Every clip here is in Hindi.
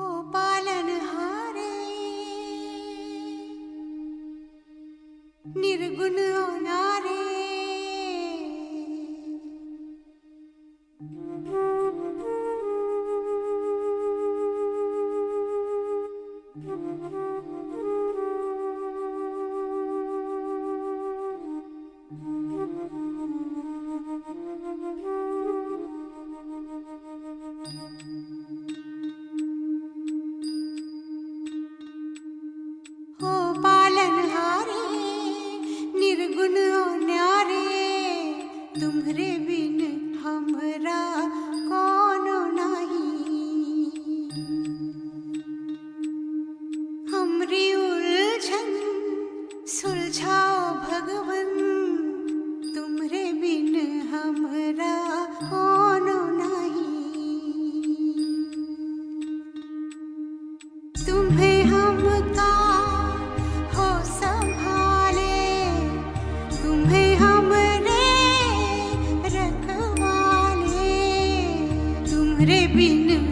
ओ पालनहारे निर्गुण अनारे भगवन, तुम्हरे बिन हमरा कोनो नाही। तुम्हें हमका हो संभाले, तुम्हें हमरे रखवाले। तुम्हरे बिन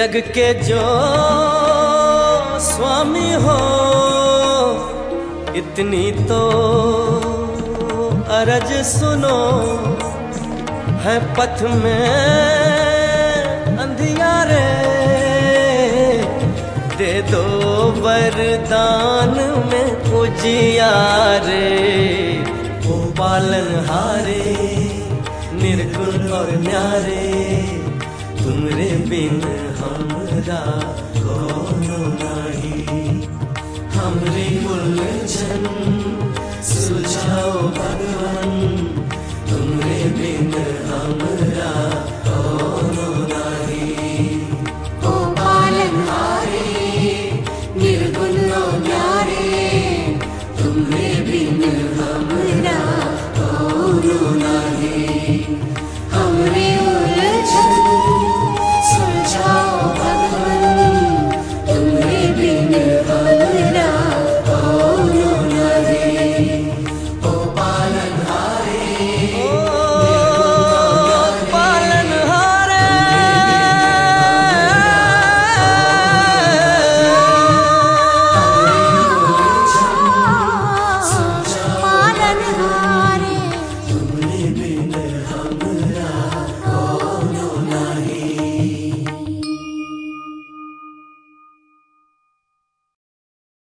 जग के जो स्वामी हो, इतनी तो अरज सुनो, है पथ में अंधियारे। दे दो वरदान में उजियारे ओ पालनहारे निर्गुण और न्यारे। तुमरे बिन हमरा कोनो नहीं। हमरे उलझन सुलझाओ भगवान।